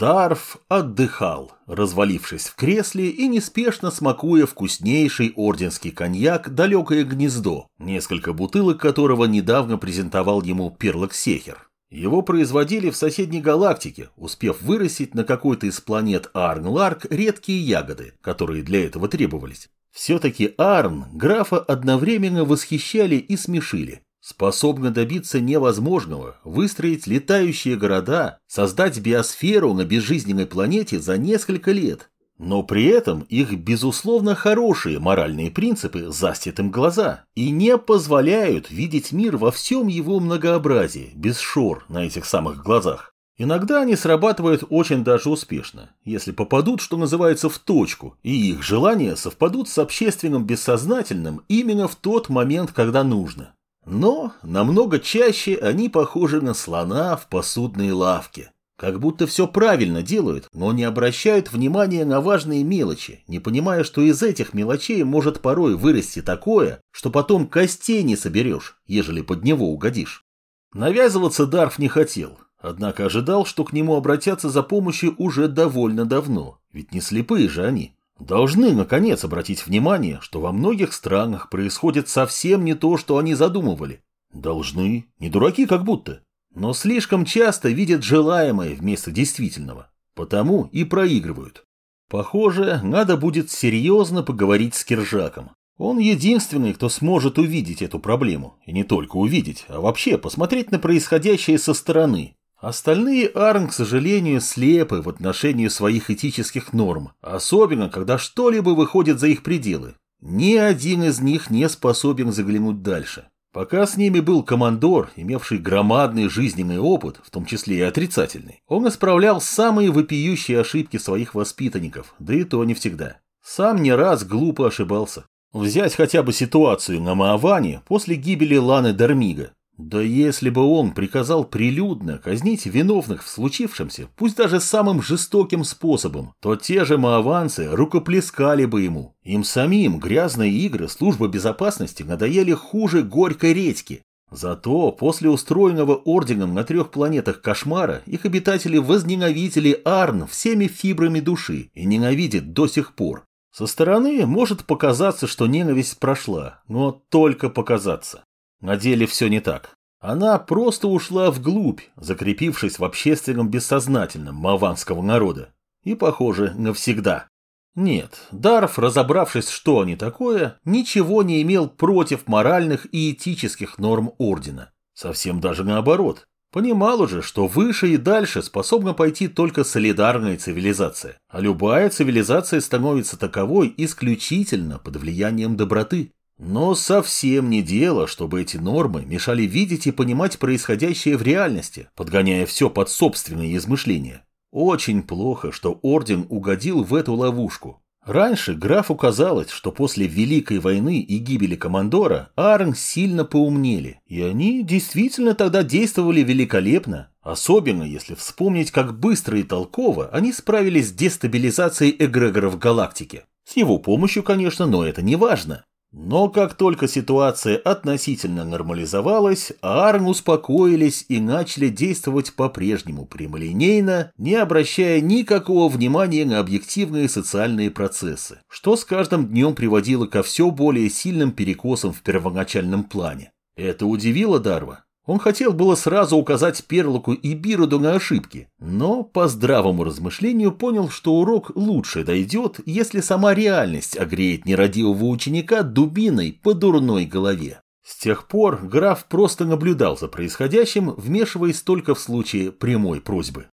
Дарф отдыхал, развалившись в кресле и неспешно смакуя вкуснейший орденский коньяк «Далекое гнездо», несколько бутылок которого недавно презентовал ему Перлок Сехер. Его производили в соседней галактике, успев вырастить на какой-то из планет Арн-Ларк редкие ягоды, которые для этого требовались. Все-таки Арн графа одновременно восхищали и смешили способна добиться невозможного, выстроить летающие города, создать биосферу на безжизненной планете за несколько лет. Но при этом их, безусловно, хорошие моральные принципы застят им глаза и не позволяют видеть мир во всем его многообразии, без шор на этих самых глазах. Иногда они срабатывают очень даже успешно, если попадут, что называется, в точку, и их желания совпадут с общественным бессознательным именно в тот момент, когда нужно. Но намного чаще они похожи на слона в посудной лавке. Как будто все правильно делают, но не обращают внимания на важные мелочи, не понимая, что из этих мелочей может порой вырасти такое, что потом костей не соберешь, ежели под него угодишь. Навязываться Дарф не хотел, однако ожидал, что к нему обратятся за помощью уже довольно давно, ведь не слепые же они. Должны, наконец, обратить внимание, что во многих странах происходит совсем не то, что они задумывали. Должны, не дураки как будто, но слишком часто видят желаемое вместо действительного, потому и проигрывают. Похоже, надо будет серьезно поговорить с Киржаком. Он единственный, кто сможет увидеть эту проблему, и не только увидеть, а вообще посмотреть на происходящее со стороны, Остальные Арн, к сожалению, слепы в отношении своих этических норм, особенно когда что-либо выходит за их пределы. Ни один из них не способен заглянуть дальше. Пока с ними был командор, имевший громадный жизненный опыт, в том числе и отрицательный, он исправлял самые вопиющие ошибки своих воспитанников, да и то не всегда. Сам не раз глупо ошибался. Взять хотя бы ситуацию на Мааване после гибели Ланы Дармига. Да если бы он приказал прилюдно казнить виновных в случившемся, пусть даже самым жестоким способом, то те же мааванцы рукоплескали бы ему. Им самим грязные игры службы безопасности надоели хуже горькой редьки. Зато после устроенного орденом на трех планетах кошмара их обитатели возненавидели Арн всеми фибрами души и ненавидят до сих пор. Со стороны может показаться, что ненависть прошла, но только показаться. На деле все не так. Она просто ушла вглубь, закрепившись в общественном бессознательном маванского народа. И, похоже, навсегда. Нет, Дарф, разобравшись, что они такое, ничего не имел против моральных и этических норм Ордена. Совсем даже наоборот. Понимал уже, что выше и дальше способна пойти только солидарная цивилизация, а любая цивилизация становится таковой исключительно под влиянием доброты. Но совсем не дело, чтобы эти нормы мешали видеть и понимать происходящее в реальности, подгоняя все под собственные измышления. Очень плохо, что Орден угодил в эту ловушку. Раньше графу казалось, что после Великой войны и гибели Командора Арн сильно поумнели, и они действительно тогда действовали великолепно, особенно если вспомнить, как быстро и толково они справились с дестабилизацией эгрегоров галактики. С его помощью, конечно, но это не важно. Но как только ситуация относительно нормализовалась, Арн успокоились и начали действовать по-прежнему прямолинейно, не обращая никакого внимания на объективные социальные процессы, что с каждым днем приводило ко все более сильным перекосам в первоначальном плане. Это удивило Дарва. Он хотел было сразу указать Перлоку и Бироду на ошибки, но по здравому размышлению понял, что урок лучше дойдет, если сама реальность огреет нерадивого ученика дубиной по дурной голове. С тех пор граф просто наблюдал за происходящим, вмешиваясь только в случае прямой просьбы.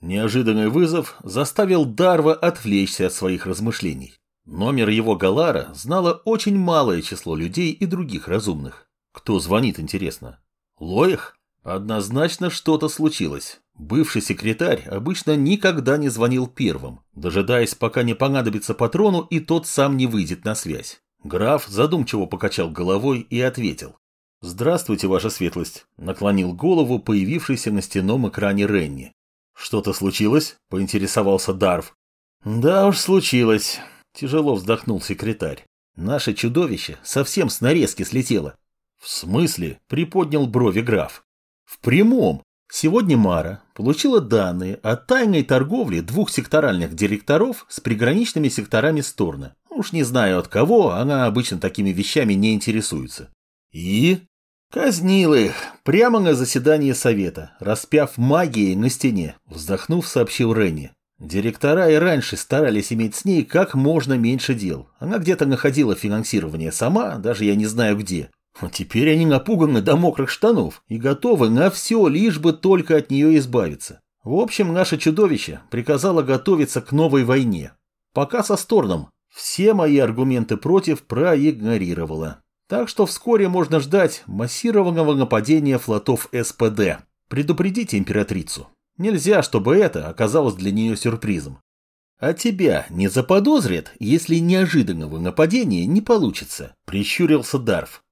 Неожиданный вызов заставил Дарва отвлечься от своих размышлений. Номер его Галара знало очень малое число людей и других разумных. Кто звонит, интересно? Лоих? Однозначно что-то случилось. Бывший секретарь обычно никогда не звонил первым, дожидаясь, пока не понадобится патрону и тот сам не выйдет на связь. Граф задумчиво покачал головой и ответил. «Здравствуйте, ваша светлость», — наклонил голову появившийся на стенном экране Ренни. «Что-то случилось?» — поинтересовался Дарв. «Да уж случилось», — тяжело вздохнул секретарь. «Наше чудовище совсем с нарезки слетело. «В смысле?» – приподнял брови граф. «В прямом. Сегодня Мара получила данные о тайной торговле двух секторальных директоров с приграничными секторами Сторна. Уж не знаю от кого, она обычно такими вещами не интересуется. И казнил их прямо на заседании совета, распяв магией на стене, вздохнув, сообщил Ренни. Директора и раньше старались иметь с ней как можно меньше дел. Она где-то находила финансирование сама, даже я не знаю где. А теперь они напуганы до мокрых штанов и готовы на все, лишь бы только от нее избавиться. В общем, наше чудовище приказало готовиться к новой войне. Пока со Сторном все мои аргументы против проигнорировала. Так что вскоре можно ждать массированного нападения флотов СПД. Предупредите императрицу. Нельзя, чтобы это оказалось для нее сюрпризом. А тебя не заподозрят, если неожиданного нападения не получится, прищурился Дарф.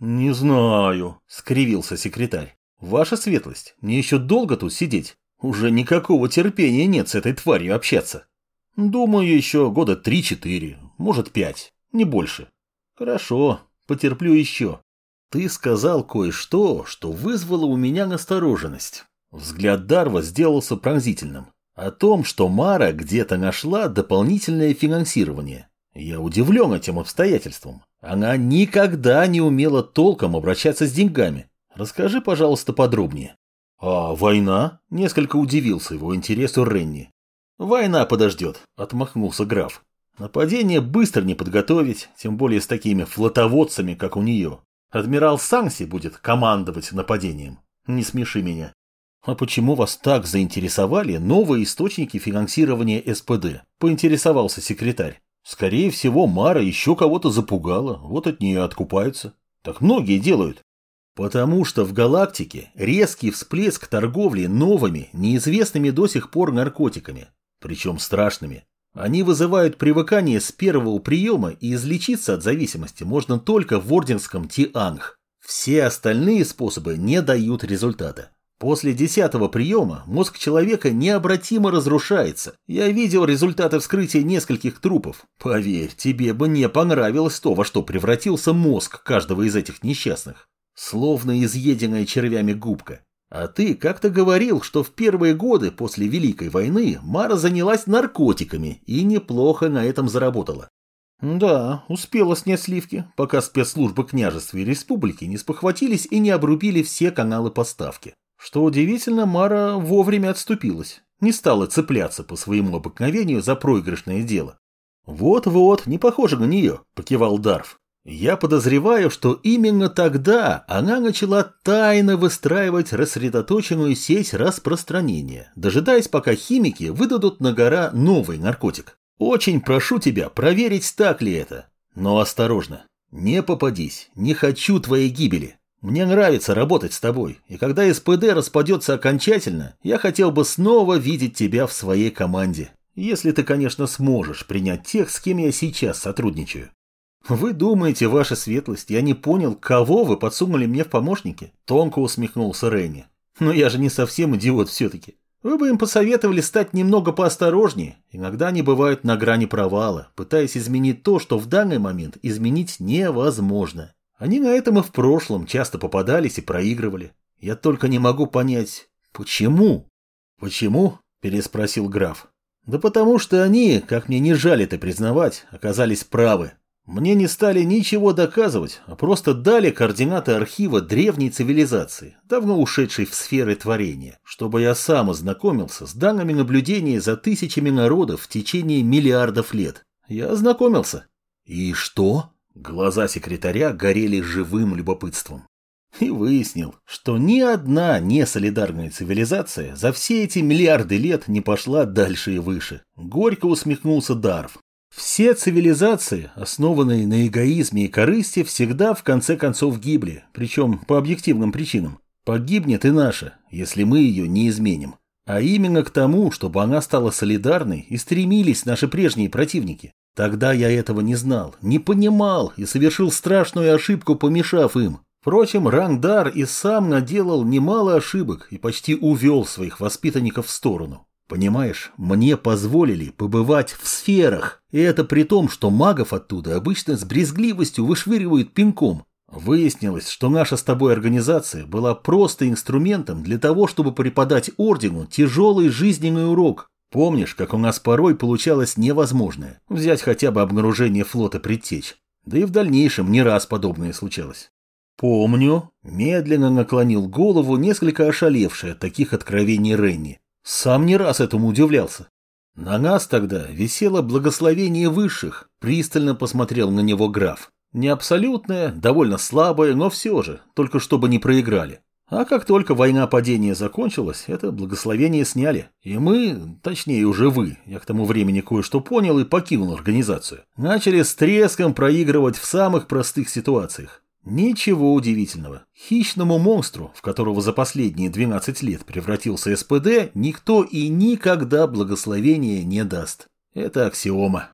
«Не знаю», — скривился секретарь. «Ваша светлость, мне еще долго тут сидеть? Уже никакого терпения нет с этой тварью общаться. Думаю, еще года три-четыре, может пять, не больше. Хорошо, потерплю еще. Ты сказал кое-что, что вызвало у меня настороженность». Взгляд Дарва сделался пронзительным. О том, что Мара где-то нашла дополнительное финансирование. Я удивлен этим обстоятельством. Она никогда не умела толком обращаться с деньгами. Расскажи, пожалуйста, подробнее. А война? Несколько удивился его интересу Ренни. Война подождет, отмахнулся граф. Нападение быстро не подготовить, тем более с такими флотоводцами, как у нее. Адмирал Санси будет командовать нападением. Не смеши меня. А почему вас так заинтересовали новые источники финансирования СПД? Поинтересовался секретарь. Скорее всего, Мара еще кого-то запугала, вот от нее откупаются. Так многие делают. Потому что в галактике резкий всплеск торговли новыми, неизвестными до сих пор наркотиками. Причем страшными. Они вызывают привыкание с первого приема, и излечиться от зависимости можно только в орденском Тианг. Все остальные способы не дают результата. После десятого приема мозг человека необратимо разрушается. Я видел результаты вскрытия нескольких трупов. Поверь, тебе бы не понравилось то, во что превратился мозг каждого из этих несчастных. Словно изъеденная червями губка. А ты как-то говорил, что в первые годы после Великой войны Мара занялась наркотиками и неплохо на этом заработала. Да, успела снять сливки, пока спецслужбы княжества и республики не спохватились и не обрубили все каналы поставки. Что удивительно, Мара вовремя отступилась, не стала цепляться по своему обыкновению за проигрышное дело. «Вот-вот, не похоже на нее», – покивал Дарф. «Я подозреваю, что именно тогда она начала тайно выстраивать рассредоточенную сеть распространения, дожидаясь, пока химики выдадут на гора новый наркотик. Очень прошу тебя проверить, так ли это. Но осторожно, не попадись, не хочу твоей гибели. Мне нравится работать с тобой, и когда СПД распадется окончательно, я хотел бы снова видеть тебя в своей команде. Если ты, конечно, сможешь принять тех, с кем я сейчас сотрудничаю. Вы думаете, ваша светлость, я не понял, кого вы подсунули мне в помощники? Тонко усмехнулся Ренни. Но я же не совсем идиот все-таки. Вы бы им посоветовали стать немного поосторожнее. Иногда они бывают на грани провала, пытаясь изменить то, что в данный момент изменить невозможно. Они на этом и в прошлом часто попадались и проигрывали. Я только не могу понять, почему? Почему? Переспросил граф. Да потому что они, как мне не жаль это признавать, оказались правы. Мне не стали ничего доказывать, а просто дали координаты архива древней цивилизации, давно ушедшей в сферы творения, чтобы я сам ознакомился с данными наблюдения за тысячами народов в течение миллиардов лет. Я ознакомился. И что? Глаза секретаря горели живым любопытством. И выяснил, что ни одна несолидарная цивилизация за все эти миллиарды лет не пошла дальше и выше. Горько усмехнулся Дарв. Все цивилизации, основанные на эгоизме и корысти, всегда в конце концов гибли, причем по объективным причинам. Погибнет и наша, если мы ее не изменим. А именно к тому, чтобы она стала солидарной, и стремились наши прежние противники. Тогда я этого не знал, не понимал и совершил страшную ошибку, помешав им. Впрочем, Рангдар и сам наделал немало ошибок и почти увел своих воспитанников в сторону. Понимаешь, мне позволили побывать в сферах, и это при том, что магов оттуда обычно с брезгливостью вышвыривают пинком. Выяснилось, что наша с тобой организация была просто инструментом для того, чтобы преподать ордену тяжелый жизненный урок. Помнишь, как у нас порой получалось невозможное? Взять хотя бы обнаружение флота предтеч. Да и в дальнейшем не раз подобное случалось. Помню, медленно наклонил голову, несколько ошалевший от таких откровений Ренни. Сам не раз этому удивлялся. На нас тогда висело благословение высших, пристально посмотрел на него граф. Не абсолютное, довольно слабое, но все же, только чтобы не проиграли. А как только война падения закончилась, это благословение сняли. И мы, точнее уже вы, я к тому времени кое-что понял и покинул организацию, начали с треском проигрывать в самых простых ситуациях. Ничего удивительного. Хищному монстру, в которого за последние 12 лет превратился СПД, никто и никогда благословения не даст. Это аксиома.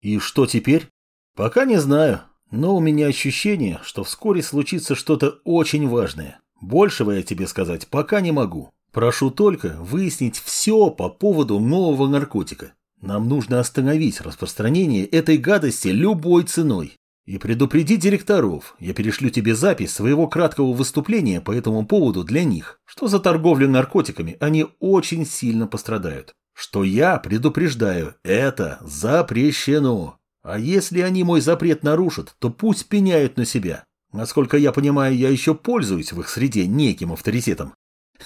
И что теперь? Пока не знаю, но у меня ощущение, что вскоре случится что-то очень важное. Большего я тебе сказать пока не могу. Прошу только выяснить все по поводу нового наркотика. Нам нужно остановить распространение этой гадости любой ценой. И предупреди директоров, я перешлю тебе запись своего краткого выступления по этому поводу для них, что за торговлю наркотиками они очень сильно пострадают. Что я предупреждаю, это запрещено. А если они мой запрет нарушат, то пусть пеняют на себя. Насколько я понимаю, я еще пользуюсь в их среде неким авторитетом.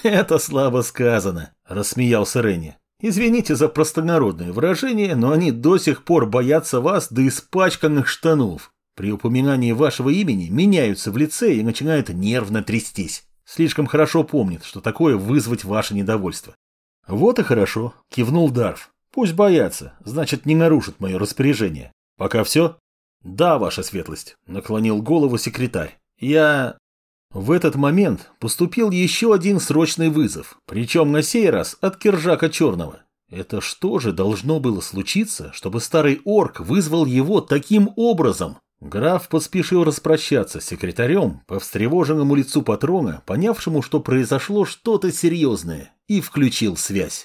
Это слабо сказано, рассмеялся Ренни. Извините за простонародное выражение, но они до сих пор боятся вас до испачканных штанов. При упоминании вашего имени меняются в лице и начинают нервно трястись. Слишком хорошо помнят, что такое вызвать ваше недовольство. Вот и хорошо, кивнул Дарф. Пусть боятся, значит не нарушат мое распоряжение. Пока все? Да, ваша светлость, наклонил голову секретарь. Я... В этот момент поступил еще один срочный вызов, причем на сей раз от Киржака Черного. Это что же должно было случиться, чтобы старый орк вызвал его таким образом? Граф поспешил распрощаться с секретарем по встревоженному лицу патрона, понявшему, что произошло что-то серьезное, и включил связь.